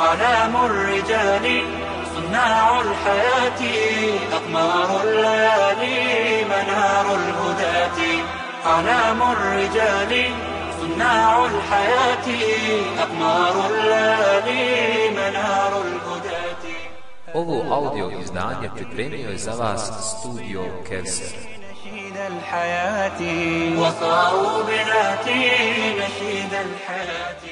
أعلام الرجال صناع الحياة أقمار الليالي منار الهداة. أعلام الرجال صناع الحياة أقمار الليالي منار الهداة. Ovo audio izdanje pripremio je za vas studio Kevser. الحياة. وصاروا بذاتي نشيد الحياة.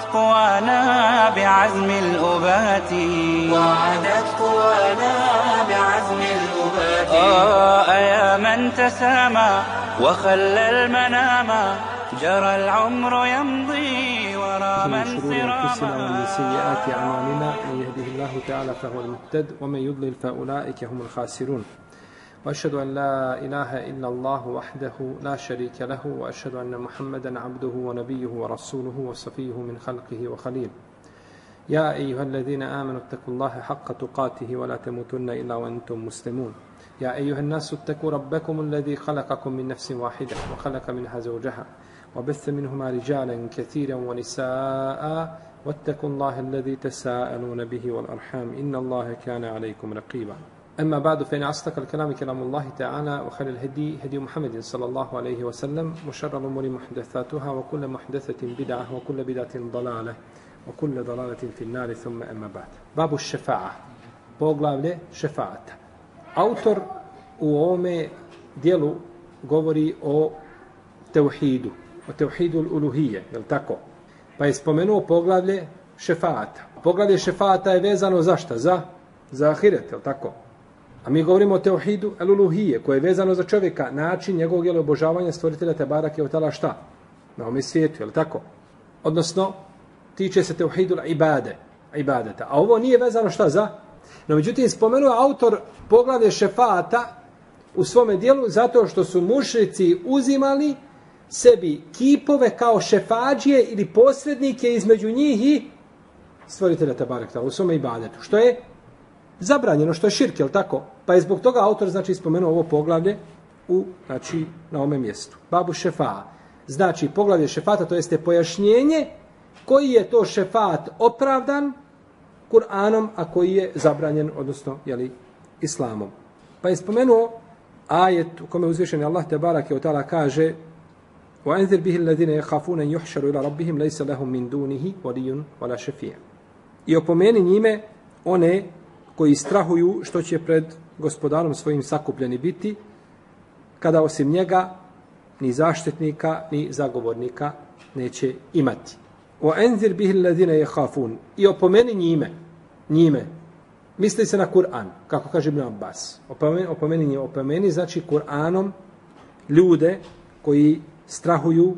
وعادت قوانا بعزم الأبات. وعادت قوانا بعزم الأبات. آه يا من تسامى وخلى المنام. جرى العمر يمضي ورا من من شرور أنفسنا ومن سيئات أعمالنا. من يهده الله تعالى فهو المهتد ومن يضلل فأولئك هم الخاسرون. وأشهد أن لا إله إلا الله وحده لا شريك له وأشهد أن محمدا عبده ونبيه ورسوله وصفيه من خلقه وخليل. يا أيها الذين آمنوا اتقوا الله حق تقاته ولا تموتن إلا وأنتم مسلمون. يا أيها الناس اتقوا ربكم الذي خلقكم من نفس واحدة وخلق منها زوجها وبث منهما رجالا كثيرا ونساء واتقوا الله الذي تساءلون به والأرحام إن الله كان عليكم رقيبا. أما بعد فإن أصدق الكلام كلام الله تعالى وخير الهدي هدي محمد صلى الله عليه وسلم وشر الأمور محدثاتها وكل محدثة بدعة وكل بدعة ضلالة وكل ضلالة في النار ثم أما بعد باب الشفاعة poglavlje šefaata. Autor u ovome dijelu govori o teuhidu, o teuhidu uluhije, je li tako? Pa je spomenuo poglavlje šefaata. Poglavlje šefaata je vezano za šta? Za, za ahiret, je li tako? A mi govorimo o teohidu eluluhije, koje je vezano za čovjeka, način njegovog jel, obožavanja stvoritelja te barake od šta? Na ovome svijetu, je li tako? Odnosno, tiče se teohidu ibade, ibadeta. A ovo nije vezano šta za? No, međutim, spomenuo autor poglade šefata u svome dijelu zato što su mušrici uzimali sebi kipove kao šefađije ili posrednike između njih i stvoritelja Tabarek u svome ibadetu. Što je zabranjeno, što je širk, je tako? Pa je zbog toga autor znači spomenuo ovo poglavlje u, znači, na ovome mjestu. Babu šefa. Znači, poglavlje šefata, to jeste pojašnjenje koji je to šefat opravdan Kur'anom, a koji je zabranjen, odnosno, jeli, islamom. Pa je spomenuo ajet u kome uzvišeni Allah te barake od tala kaže وَأَنذِرْ بِهِ الَّذِينَ يَخَافُونَ أَنْ يُحْشَرُوا إِلَى رَبِّهِمْ لَيْسَ لَهُمْ مِنْ دُونِهِ وَلِيٌّ وَلَا شَفِيعٌ I opomeni njime one koji strahuju što će pred gospodarom svojim sakupljeni biti, kada osim njega ni zaštetnika, ni zagovornika neće imati. O enzir bih ladine je hafun. I opomeni njime, njime. Misli se na Kur'an, kako kaže Ibn Abbas. Opomeni, opomeni, opomeni, znači Kur'anom ljude koji strahuju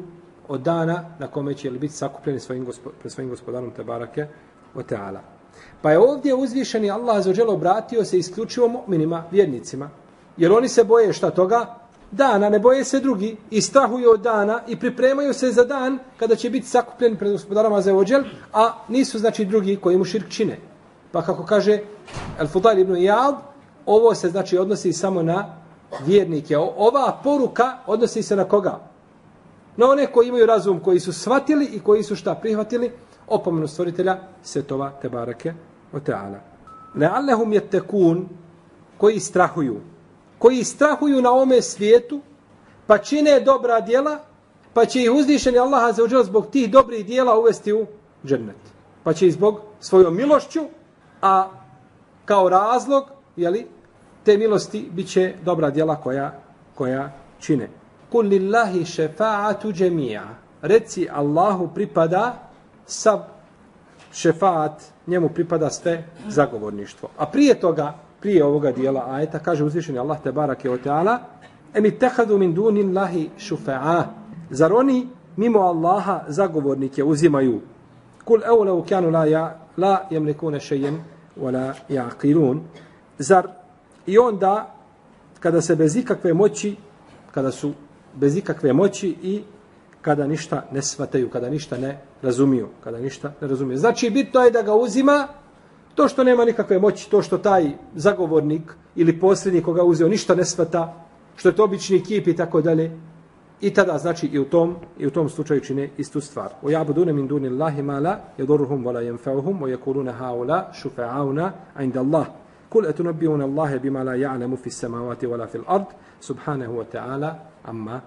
od dana na kome će biti sakupljeni svojim, gospo, pred svojim gospodarom Tebarake o Teala. Pa je ovdje uzvišeni Allah za obratio se isključivo mu'minima, vjernicima. Jer oni se boje šta toga? Dana, ne boje se drugi i strahuju od dana i pripremaju se za dan kada će biti sakupljeni pred gospodarom ođel, a nisu znači drugi koji mu širk čine. Pa kako kaže El Fudail ibn Iyad, ovo se znači odnosi samo na vjernike. Ova poruka odnosi se na koga? Na one koji imaju razum, koji su shvatili i koji su šta prihvatili, opomenu stvoritelja Svetova Tebarake o Teala. Leallehum je tekun koji strahuju. Koji strahuju na ome svijetu, pa čine dobra djela, pa će ih uzvišeni Allah za uđel zbog tih dobrih djela uvesti u džennet. Pa će ih zbog svojom milošću, a kao razlog, jeli, te milosti bit će dobra djela koja, koja čine. Kul lillahi šefa'atu džemija. Reci Allahu pripada sav šefaat, njemu pripada sve zagovorništvo. A prije toga, prije ovoga dijela ajeta, kaže uzvišeni Allah te barake o teala, emi tehadu min dunin lahi šufa'a. Zar oni mimo Allaha zagovornike uzimaju? Kul evo kanu la, ja, la jemlikune šejen wala jaqilun. Zar i onda kada se bez ikakve moći kada su bez ikakve moći i kada ništa ne svataju, kada ništa ne razumiju, kada ništa ne razumiju. Znači, bitno je da ga uzima to što nema nikakve moći, to što taj zagovornik ili posljednik koga uzeo ništa ne svata, što je to obični kip i tako dalje. I tada, znači, i u tom, i u tom slučaju čine istu stvar. O jabudune min duni Allahi ma la, yadurruhum wa la yanfa'uhum wa yakuluna haula, shufa'auna inda Allah. Kul etunabijuna Allahe bima la ya'lamu fi samavati vola fil ard, subhanahu wa ta'ala, amma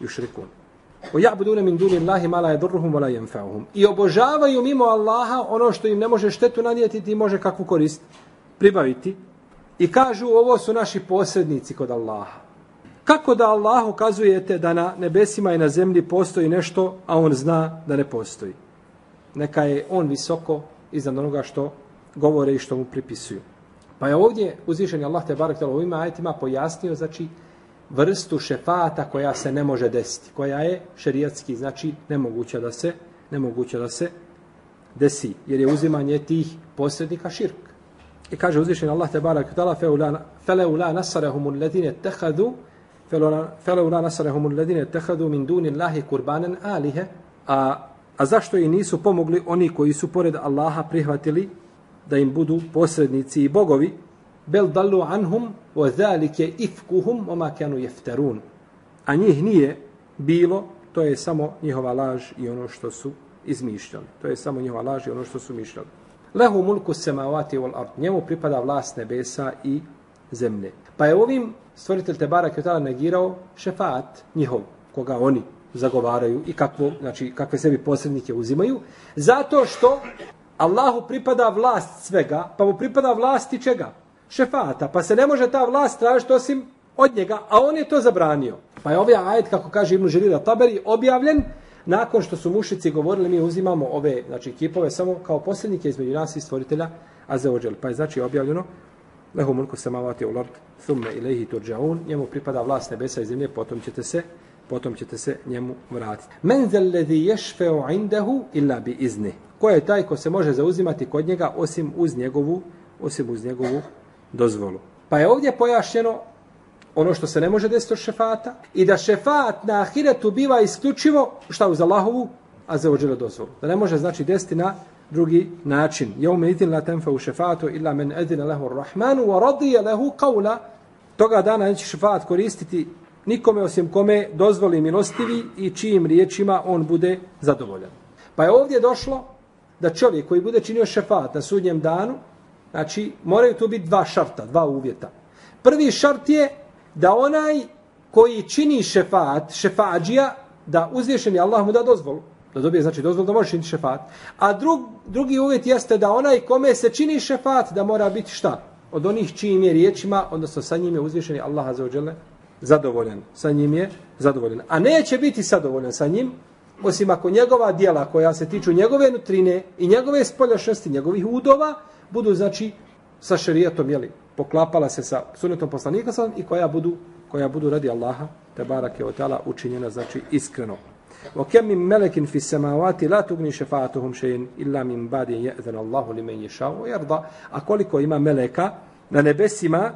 yushrikun. O ja'budune min duni Allahi ma la yadurruhum wa la yanfa'uhum. I obožavaju mimo Allaha ono što im ne može štetu nanijeti i može kakvu korist pribaviti. I kažu ovo su naši posrednici kod Allaha. Kako da Allah ukazujete da na nebesima i na zemlji postoji nešto, a on zna da ne postoji? Neka je on visoko iznad onoga što govore i što mu pripisuju. Pa je ovdje uzvišen Allah te barak telo ovima ajetima pojasnio, znači, vrstu šefata koja se ne može desiti, koja je šerijatski, znači nemoguća da se nemoguća da se desi, jer je uzimanje tih posrednika širk. I kaže uzvišen Allah te barak tala feleula nasarehum alladine tehadu feleula nasarehum alladine tehadu min duni Allahi kurbanen alihe a, a zašto i nisu pomogli oni koji su pored Allaha prihvatili da im budu posrednici i bogovi bel dallu anhum wa zalike ifkuhum oma kanu jefterun. A njih nije bilo, to je samo njihova laž i ono što su izmišljali. To je samo njihova laž i ono što su mišljali. Lehu mulku semavati wal ard. Njemu pripada vlast nebesa i zemlje. Pa je ovim stvoritelj Tebara Kjotala negirao šefat njihov, koga oni zagovaraju i kakvo, znači, kakve sebi posrednike uzimaju, zato što Allahu pripada vlast svega, pa mu pripada vlast i čega? Šefata, pa se ne može ta vlast tražiti osim od njega, a on je to zabranio. Pa je ovaj ajet, kako kaže Ibn Žirira Taberi, objavljen nakon što su mušici govorili, mi uzimamo ove znači, kipove samo kao posljednike između nas i stvoritelja Azeođel. Pa je znači objavljeno, lehu mulku samavati u lord, thumme ilaihi turđaun, njemu pripada vlast nebesa i zemlje, potom ćete se potom ćete se njemu vratiti. Men zellezi ješfeo indahu illa bi izni. Ko je taj ko se može zauzimati kod njega osim uz njegovu, osim uz njegovu dozvolu. Pa je ovdje pojašnjeno ono što se ne može desiti od šefata i da šefat na ahiretu biva isključivo šta uz Allahovu, a za ođele dozvolu. Da ne može znači desiti na drugi način. Ja ume idin la tenfa u šefatu illa men edina lehu rahmanu wa radije lehu kaula. Toga dana neće šefat koristiti nikome osim kome dozvoli milostivi i čijim riječima on bude zadovoljan. Pa je ovdje došlo da čovjek koji bude činio šefat na sudnjem danu, Znači, moraju tu biti dva šarta, dva uvjeta. Prvi šart je da onaj koji čini šefat, šefađija, da uzvješeni Allah mu da dozvolu. Da dobije, znači, dozvolu da može činiti šefat. A drug, drugi uvjet jeste da onaj kome se čini šefat, da mora biti šta? Od onih čijim je riječima, odnosno sa njim je uzvješeni Allah azzawajal ođele, zadovoljan. Sa njim je zadovoljan. A neće biti zadovoljan sa njim, osim ako njegova dijela koja se tiču njegove nutrine i njegove spoljašnosti, njegovih udova, budu znači sa šerijatom jeli, poklapala se sa sunnetom poslanika sa i koja budu koja budu radi Allaha te barake o tala učinjena znači iskreno wa kam min malakin fi samawati la tugni shafa'atuhum shay'in illa min ba'di ya'zana Allahu liman yasha wa yarda a koliko ima meleka na nebesima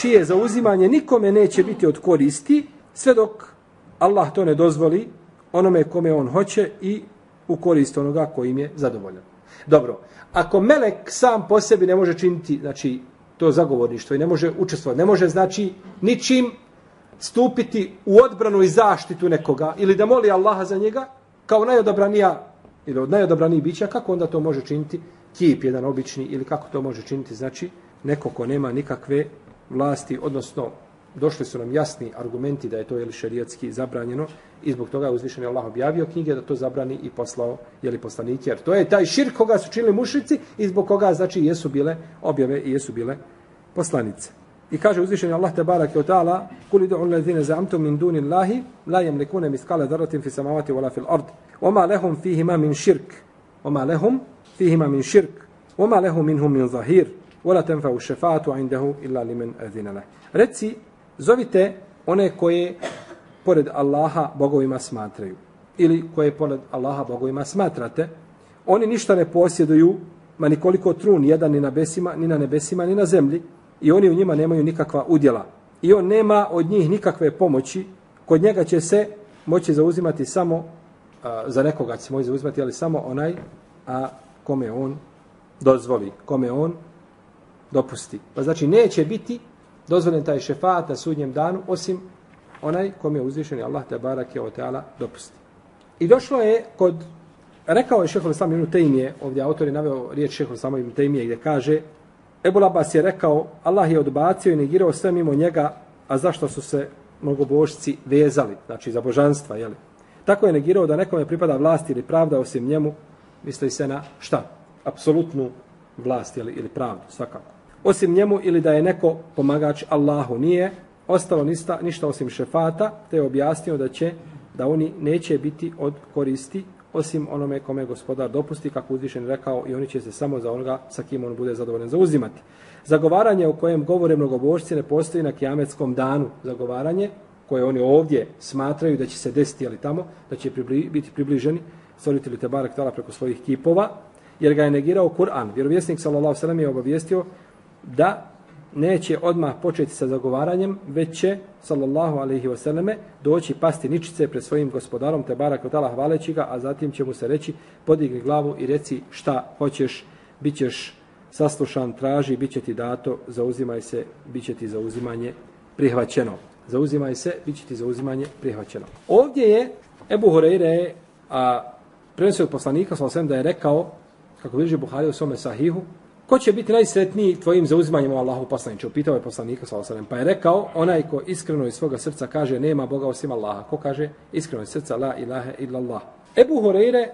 čije zauzimanje nikome neće biti od koristi sve dok Allah to ne dozvoli onome kome on hoće i u korist onoga kojim je zadovoljan. Dobro, ako melek sam po sebi ne može činiti znači, to zagovorništvo i ne može učestvovati, ne može znači ničim stupiti u odbranu i zaštitu nekoga ili da moli Allaha za njega kao najodabranija ili od najodabranijih bića, kako onda to može činiti kip jedan obični ili kako to može činiti znači neko ko nema nikakve vlasti, odnosno došli su nam jasni argumenti da je to jeli šerijatski zabranjeno i zbog toga je uzvišen je Allah objavio knjige da to zabrani i poslao jeli poslanike. Jer to je taj šir koga su činili mušici i zbog koga znači jesu bile objave i jesu bile poslanice. I kaže uzvišen je Allah te barake od ta'ala kul idu un lezine min duni Allahi la jemlikune miskale zaratim fi samavati wala fil ard. Oma lehum fihima min širk. Oma lehum fihima min širk. Oma lehum minhum min zahir. Wala tenfa u šefatu indahu illa limen azina leh. Reci Zovite one koje pored Allaha bogovima smatraju. Ili koje pored Allaha bogovima smatrate. Oni ništa ne posjeduju, ma nikoliko trun, jedan ni na, besima, ni na nebesima, ni na zemlji. I oni u njima nemaju nikakva udjela. I on nema od njih nikakve pomoći, kod njega će se moći zauzimati samo, a, za nekoga će se moći zauzimati, ali samo onaj a kome on dozvoli, kome on dopusti. Pa znači neće biti dozvoljen taj šefat na sudnjem danu, osim onaj kome je uzvišen Allah te barake o teala dopusti. I došlo je kod, rekao je šehol Islam ibn Tejmije, ovdje autor je naveo riječ šehol Islam ibn Tejmije gdje kaže, Ebu Labas je rekao, Allah je odbacio i negirao sve mimo njega, a zašto su se mnogobožci vezali, znači za božanstva, jeli? Tako je negirao da nekome pripada vlast ili pravda osim njemu, misli se na šta? Apsolutnu vlast ili, ili pravdu, svakako. Osim njemu ili da je neko pomagač Allahu nije, ostalo ništa, ništa osim šefata, te je objasnio da će da oni neće biti od koristi osim onome kome gospodar dopusti, kako uzvišen rekao, i oni će se samo za onoga sa kim on bude zadovoljen zauzimati. Zagovaranje o kojem govore mnogobožci ne postoji na kijametskom danu. Zagovaranje koje oni ovdje smatraju da će se desiti, ali tamo, da će pribli, biti približeni stvoritelju Tebarek Tala preko svojih kipova, jer ga je negirao Kur'an. Vjerovjesnik sallallahu sallam je obavijestio da neće odmah početi sa zagovaranjem, već će, sallallahu alaihi wasallame, doći pasti ničice pred svojim gospodarom, te barak od Allah hvaleći ga, a zatim će mu se reći, podigni glavu i reci šta hoćeš, bit ćeš saslušan, traži, bit će ti dato, zauzimaj se, bit će ti zauzimanje prihvaćeno. Zauzimaj se, bit će ti zauzimanje prihvaćeno. Ovdje je Ebu Horeire, a prenosio od poslanika, sallallahu da je rekao, kako bilježi Buhari u svome sahihu, ko će biti najsretniji tvojim zauzimanjem u Allahu poslaniče? Upitao je poslanika sa osanem. Pa je rekao, onaj ko iskreno iz svoga srca kaže, nema Boga osim Allaha. Ko kaže, iskreno iz srca, la ilaha illa Allah. Ebu Horeire,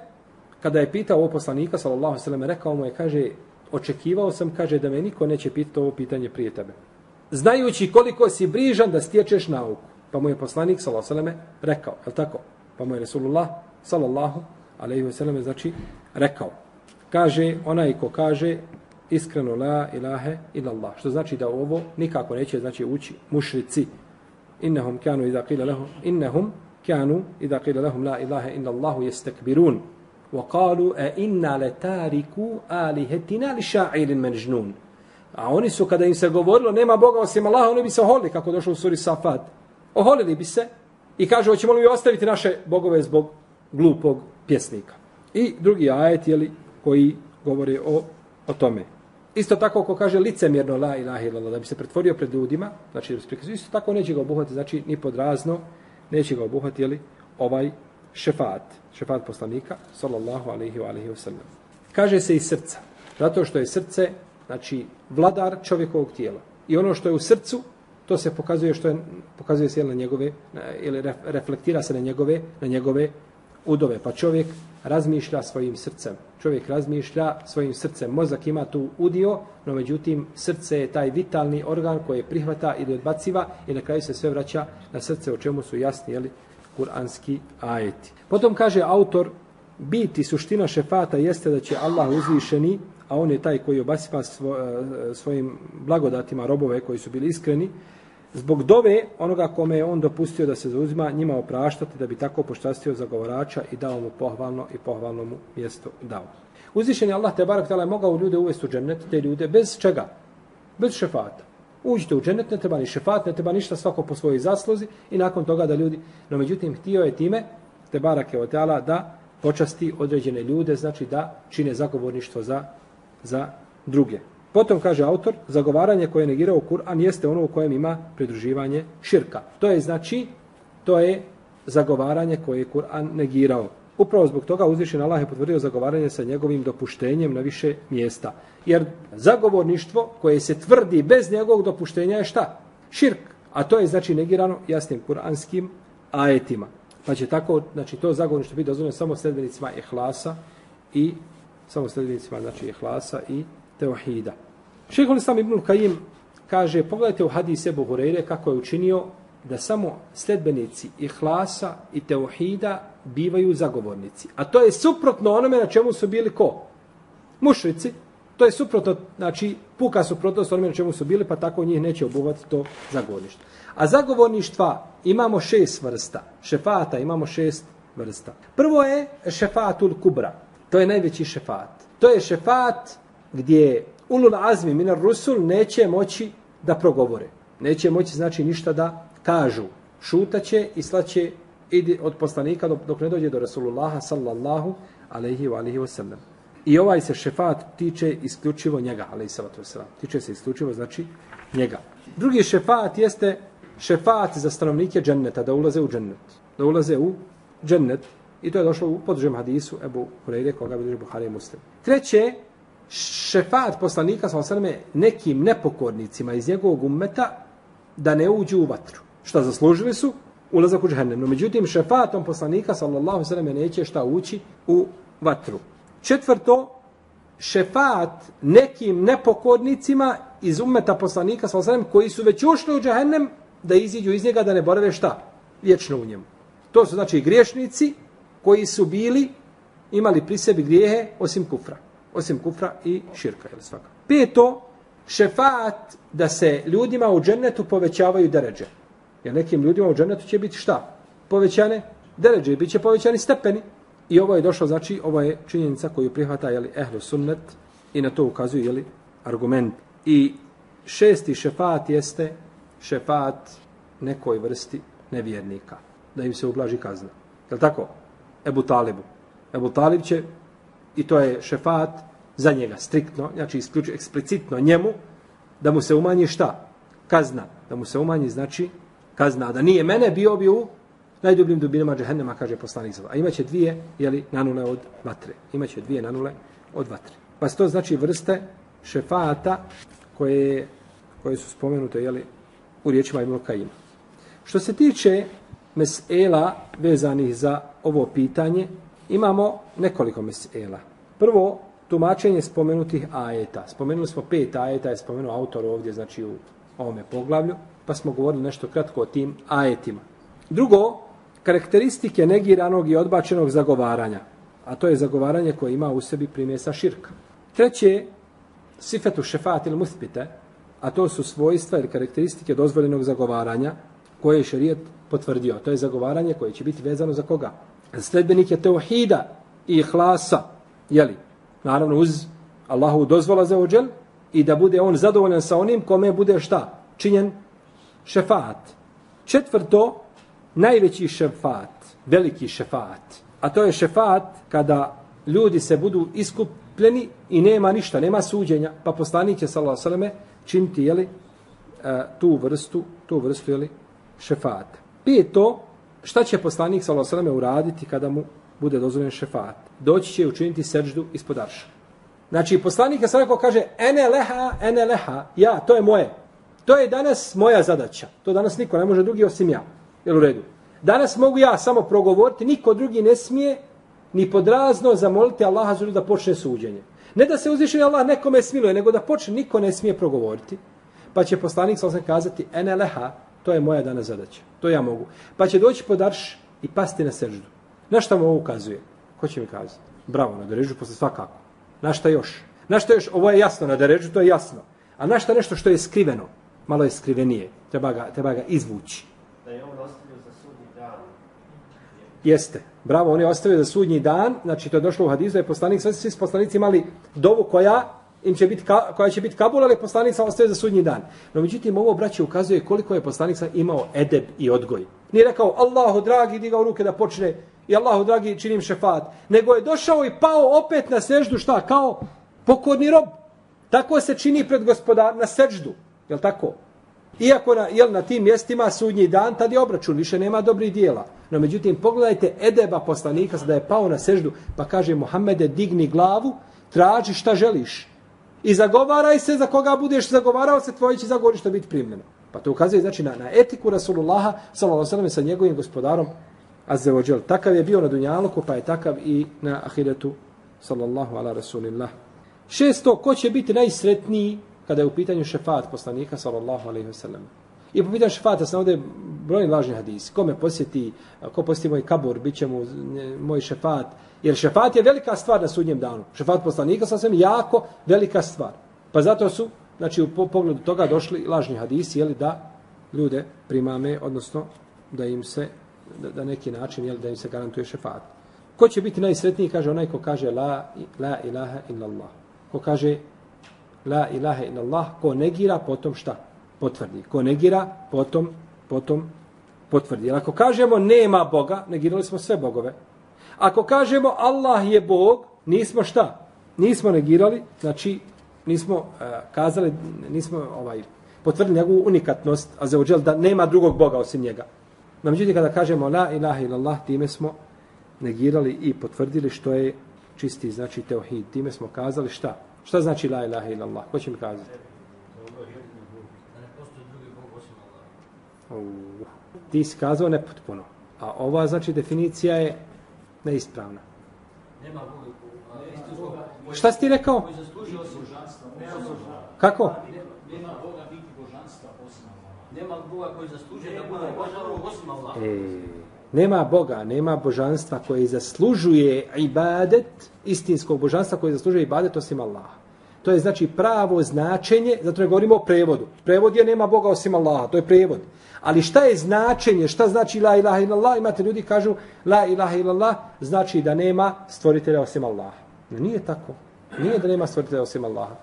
kada je pitao ovo poslanika, sallallahu sallam, rekao mu je, kaže, očekivao sam, kaže, da me niko neće pitati ovo pitanje prije tebe. Znajući koliko si brižan da stječeš nauku. Pa mu je poslanik, sallallahu sallam, rekao, je tako? Pa mu je Resulullah, sallallahu alaihi ve sallam, znači, rekao. Kaže, onaj ko kaže, iskreno la ilahe illallah. Što znači da ovo nikako neće znači ući mušrici. Innahum kanu idha qila lahum innahum kanu idha qila lahum la ilaha illallah yastakbirun. Wa qalu a inna latariku alihatina li sha'irin majnun. A oni su kada im se govorilo nema Boga osim Allaha, oni bi se oholili kako došlo u suri Safat. Oholili bi se i kaže hoćemo li ostaviti naše bogove zbog glupog pjesnika. I drugi ajet je li koji govori o o tome. Isto tako ko kaže licemjerno la ilaha illallah da bi se pretvorio pred ljudima, znači da bi se prikazio, isto tako neće ga obuhvati, znači ni podrazno neće ga obuhvati, jeli, ovaj šefat, šefat poslanika, sallallahu alaihi wa alaihi wa sallam. Kaže se iz srca, zato što je srce, znači, vladar čovjekovog tijela. I ono što je u srcu, to se pokazuje što je, pokazuje se na njegove, ili reflektira se na njegove, na njegove udove. Pa čovjek razmišlja svojim srcem. Čovjek razmišlja svojim srcem. Mozak ima tu udio, no međutim srce je taj vitalni organ koji prihvata ili odbaciva i na kraju se sve vraća na srce o čemu su jasni jeli, kuranski ajeti. Potom kaže autor, biti suština šefata jeste da će Allah uzvišeni, a on je taj koji obasipa e, svojim blagodatima robove koji su bili iskreni, zbog dove onoga kome je on dopustio da se zauzima njima opraštati da bi tako poštastio zagovarača i dao mu pohvalno i pohvalno mu mjesto dao. Uzvišen je Allah te barak tala je mogao ljude uvesti u džennet, te ljude bez čega? Bez šefata. Uđite u džennet, ne treba ni šefat, ne treba ništa svako po svojoj zasluzi i nakon toga da ljudi, no međutim htio je time te barak je otjala da počasti određene ljude, znači da čine zagovorništvo za, za druge. Potom kaže autor, zagovaranje koje je negirao Kur'an jeste ono u kojem ima pridruživanje širka. To je znači, to je zagovaranje koje je Kur'an negirao. Upravo zbog toga uzvišen Allah je potvrdio zagovaranje sa njegovim dopuštenjem na više mjesta. Jer zagovorništvo koje se tvrdi bez njegovog dopuštenja je šta? Širk. A to je znači negirano jasnim kuranskim ajetima. Pa će tako, znači to zagovorništvo biti dozvoljeno samo sledbenicima ihlasa i samo sledbenicima znači ihlasa i teuhida. Šehol Islam ibn Kajim kaže, pogledajte u hadise Ebu Hureyre kako je učinio da samo sledbenici ihlasa i teuhida bivaju zagovornici. A to je suprotno onome na čemu su bili ko? Mušrici. To je suprotno, znači, puka suprotnost onome na čemu su bili, pa tako njih neće obuvati to zagovorništvo. A zagovorništva imamo šest vrsta. Šefata imamo šest vrsta. Prvo je šefatul kubra. To je najveći šefat. To je šefat gdje ulul azmi minar rusul neće moći da progovore. Neće moći znači ništa da kažu. šutaće i slaće idi od poslanika dok, dok ne dođe do Rasulullaha sallallahu alaihi wa alaihi wasallam. I ovaj se šefat tiče isključivo njega, alaihi sallatu wasallam. Tiče se isključivo, znači, njega. Drugi šefat jeste šefat za stanovnike dženneta, da ulaze u džennet. Da ulaze u džennet. I to je došlo u podržem hadisu Ebu Hureyre, koga bi Buhari i Muslim. Treće, šefat poslanika sa osrme nekim nepokornicima iz njegovog ummeta da ne uđu u vatru. Šta zaslužili su? Ulazak u džahennem. No, međutim, šefatom poslanika sallallahu sallam neće šta ući u vatru. Četvrto, šefat nekim nepokornicima iz ummeta poslanika sallallahu sallam koji su već ušli u džahennem da iziđu iz njega da ne borave šta? Vječno u njemu. To su znači griješnici koji su bili, imali pri sebi grijehe osim kufra. Osim kufra i širka. jel svaka. Peto, šefat da se ljudima u džennetu povećavaju deređe. Jer nekim ljudima u džennetu će biti šta? Povećane deređe, bit će povećani stepeni. I ovo je došlo, znači, ovo je činjenica koju prihvata, jeli, ehlu sunnet i na to ukazuje, jeli, argument. I šesti šefat jeste šefat nekoj vrsti nevjernika. Da im se ublaži kazna. Je tako? Ebu Talibu. Ebu Talib će, i to je šefat za njega, striktno, znači isključio eksplicitno njemu, da mu se umanji šta? Kazna. Da mu se umanji, znači, kazna. Da nije mene bio bi u najdubljim dubinama džehennema, kaže poslanik. A imaće dvije, jeli, nanule od vatre. Imaće dvije nanule od vatre. Pa to znači vrste šefata koje, koje su spomenute, jeli, u riječima Ibn Kajima. Što se tiče mesela vezanih za ovo pitanje, imamo nekoliko mesela. Prvo, tumačenje spomenutih ajeta. Spomenuli smo pet ajeta, je spomenuo autor ovdje, znači u ovome poglavlju, pa smo govorili nešto kratko o tim ajetima. Drugo, karakteristike negiranog i odbačenog zagovaranja, a to je zagovaranje koje ima u sebi primjesa širka. Treće, sifetu šefat ili muspite, a to su svojstva ili karakteristike dozvoljenog zagovaranja koje je šarijet potvrdio. To je zagovaranje koje će biti vezano za koga? Za sledbenike teuhida i ihlasa, jeli? Naravno uz Allahu dozvola za ođel i da bude on zadovoljan sa onim kome bude šta? Činjen šefaat. Četvrto, najveći šefaat, veliki šefaat. A to je šefaat kada ljudi se budu iskupljeni i nema ništa, nema suđenja, pa poslanik će sallallahu alejhi ve činiti jeli, e, tu vrstu, tu vrstu jeli, šefata. Peto, šta će poslanik sallallahu alejhi ve uraditi kada mu bude dozvoljen šefat? Doći će učiniti seždu ispod arša. Znači, poslanik je sada kaže, ene leha, ene leha, ja, to je moje. To je danas moja zadaća. To danas niko ne može drugi osim ja. Jel u redu? Danas mogu ja samo progovoriti, niko drugi ne smije ni podrazno zamoliti Allaha zulu da počne suđenje. Ne da se uzviše Allah nekome smiluje, nego da počne, niko ne smije progovoriti. Pa će poslanik sa kazati, ene leha, to je moja danas zadaća. To ja mogu. Pa će doći podarš i pasti na seždu. Na šta mu ovo ukazuje? Ko će mi kazati? Bravo, na derežu posle svakako. Na šta još? Na šta još? Ovo je jasno, na derežu to je jasno. A na šta nešto što je skriveno? Malo je skrivenije. Treba ga, treba ga izvući. Da je on ostavio za sudnji dan. Jeste. Bravo, on je ostavio za sudnji dan. Znači, to je došlo u hadizu, da je poslanik, sve svi poslanici imali dovu koja im će biti, koja će biti kabul, ali poslanik sam ostaje za sudnji dan. No, međutim, ovo braće ukazuje koliko je poslanik sam imao edeb i odgoj. Nije rekao, Allahu dragi, digao ruke da počne i Allahu dragi, činim šefat. Nego je došao i pao opet na seždu, šta, kao pokorni rob. Tako se čini pred gospodar na seždu. Jel tako? Iako na, jel, na tim mjestima sudnji dan, tad je obračun, više nema dobrih dijela. No međutim, pogledajte edeba poslanika da je pao na seždu, pa kaže Muhammede, digni glavu, traži šta želiš. I zagovaraj se za koga budeš zagovarao se, tvoje će zagovorište biti primljeno. Pa to ukazuje znači na, na etiku Rasulullaha, sallallahu sa njegovim gospodarom, Azzeođel. Takav je bio na Dunjaluku, pa je takav i na Ahiretu, sallallahu ala Rasulillah. Šesto, ko će biti najsretniji kada je u pitanju šefat poslanika, sallallahu alaihi wa sallam. I po pitanju šefata sam ovdje brojni lažni hadisi. Ko me posjeti, ko posjeti moj kabur, bit će mu moj šefat. Jer šefat je velika stvar na sudnjem danu. Šefat poslanika sam sam jako velika stvar. Pa zato su, znači u pogledu toga došli lažni hadisi, jeli da ljude primame, odnosno da im se, da, da neki način, jeli da im se garantuje šefat. Ko će biti najsretniji, kaže onaj ko kaže la, la ilaha illallah. Ko kaže la ilaha illallah, ko negira, potom šta? Potvrdi. Ko negira, potom, potom potvrdi. Jer ako kažemo nema Boga, negirali smo sve bogove. Ako kažemo Allah je Bog, nismo šta? Nismo negirali, znači nismo uh, kazali, nismo ovaj potvrdili njegovu unikatnost, a za uđel da nema drugog Boga osim njega. No, međutim, kada kažemo la ilaha illallah, time smo negirali i potvrdili što je čisti, znači teohid. Time smo kazali šta? Šta znači la ilaha illallah? Ko će mi kazati? Uh, ti si kazao nepotpuno. A ova, znači, definicija je neispravna. Šta si ti rekao? Kako? Nema Boga koji zaslužuje da bude Božan osim Allah. E, nema Boga, nema božanstva koje zaslužuje ibadet, istinskog božanstva koje zaslužuje ibadet osim Allaha. To je znači pravo značenje, zato ne govorimo o prevodu. Prevod je nema Boga osim Allaha, to je prevod. Ali šta je značenje, šta znači la ilaha illallah? Imate ljudi kažu la ilaha illallah znači da nema stvoritelja osim Allaha. No, nije tako. Nije da nema stvoritelja osim Allaha.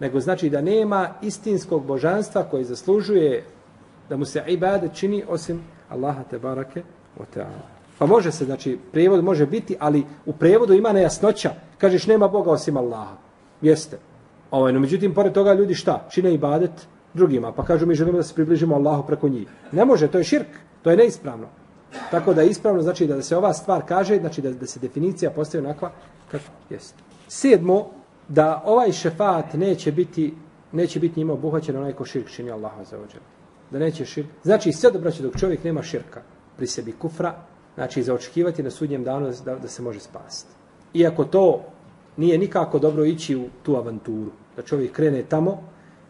Nego znači da nema istinskog božanstva koji zaslužuje da mu se ibadet čini osim Allaha te barake o ta'ala. Pa može se, znači, prevod može biti, ali u prevodu ima nejasnoća. Kažeš, nema Boga osim Allaha. Jeste. Ovaj, no, međutim, pored toga ljudi šta? Čine ibadet drugima. Pa kažu, mi želimo da se približimo Allahu preko njih. Ne može, to je širk. To je neispravno. Tako da je ispravno, znači da se ova stvar kaže, znači da, da se definicija postaje onakva kako jeste. Sedmo, da ovaj šefat neće biti, neće biti njima obuhvaćen onaj ko širk čini Allahu za ođer. Da neće širk. Znači, sve dobro će dok čovjek nema širka pri sebi kufra, znači za očekivati na sudnjem danu da, da se može spasiti. Iako to nije nikako dobro ići u tu avanturu, da čovjek krene tamo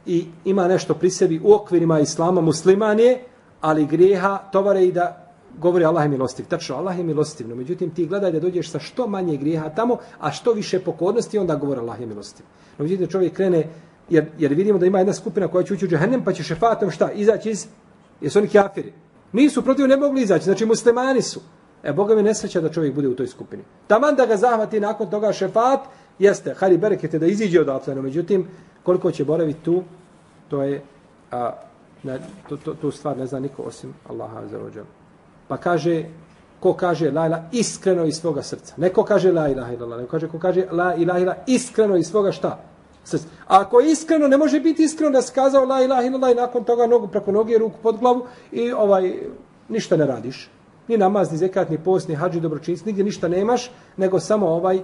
i ima nešto pri sebi u okvirima islama, musliman je, ali grijeha tovare i da govori Allah je milostiv. Tačno, Allah je milostiv, no međutim ti gledaj da dođeš sa što manje grijeha tamo, a što više pokornosti, onda govori Allah je milostiv. No međutim, čovjek krene, jer, jer vidimo da ima jedna skupina koja će ući u džahennem, pa će šefatom šta, izaći iz, jesu oni kjafiri. Nisu protiv, ne mogli izaći, znači muslimani su. E, Boga mi nesreća da čovjek bude u toj skupini. Taman da ga zahvati nakon toga šefat, jeste, hajde berekete da iziđe odatle, no međutim, koliko će boraviti tu, to je, a, ne, to, to, tu stvar ne zna niko osim Allaha za rođan. Pa kaže, ko kaže la ilaha iskreno iz svoga srca. Neko kaže la ilaha illallah, neko kaže ko kaže la ilaha illallah iskreno iz svoga šta? Srca. A ako je iskreno, ne može biti iskreno da se kazao la ilaha illallah i nakon toga nogu preko noge, ruku pod glavu i ovaj ništa ne radiš. Ni namaz, ni zekat, ni post, ni hađi, dobročinstvo, nigdje ništa nemaš, nego samo ovaj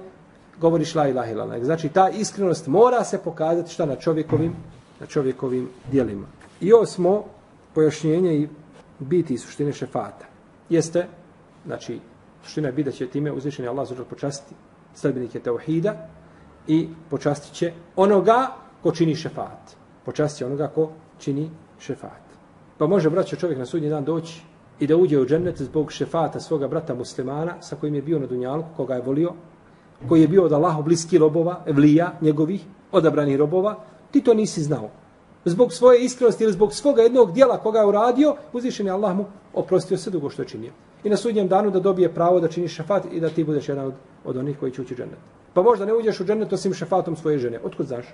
govoriš la ilaha illallah. Znači ta iskrenost mora se pokazati šta na čovjekovim, na čovjekovim dijelima. I osmo pojašnjenje i biti i suštine šefata. Jeste, znači, suština je biti da će time uzvišeni Allah zađer počastiti sledbenike tauhida i počastit će onoga ko čini šefat. Počastit će onoga ko čini šefat. Pa može braća čovjek na sudnji dan doći i da uđe u džennet zbog šefata svoga brata muslimana sa kojim je bio na dunjalku, koga je volio, koji je bio od Allaha bliski robova, evlija njegovih, odabranih robova, ti to nisi znao. Zbog svoje iskrenosti ili zbog svoga jednog dijela koga je uradio, uzvišen je Allah mu oprostio sve dugo što je činio. I na sudnjem danu da dobije pravo da čini šefat i da ti budeš jedan od, od onih koji će ući u džennet. Pa možda ne uđeš u džennet osim šefatom svoje žene. Otkud znaš?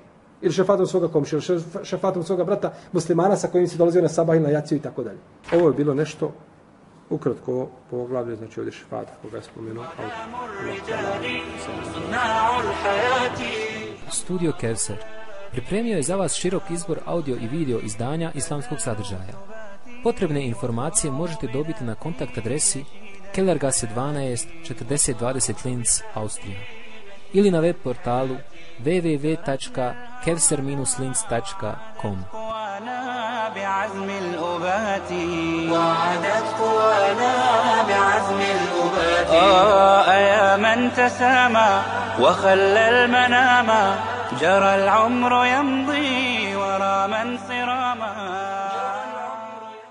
Ili šefatom svoga komšija, ili šefatom svoga brata muslimana sa kojim si dolazio na sabah ili na jaciju i tako dalje. Ovo je bilo nešto ukratko poglavlje, znači ovdje šefat koga je spomenuo. Studio Kevser pripremio je za vas širok izbor audio i video izdanja islamskog sadržaja. Potrebne informacije možete dobiti na kontakt adresi Kellergasse 12 4020 Linz, Austrija ili na web portalu www.kevser-linz.com بعزم الأبات. وعدت قوانا بعزم الأبات. آه يا من تسامى وخلى المنام. جرى العمر يمضي ورا من صراط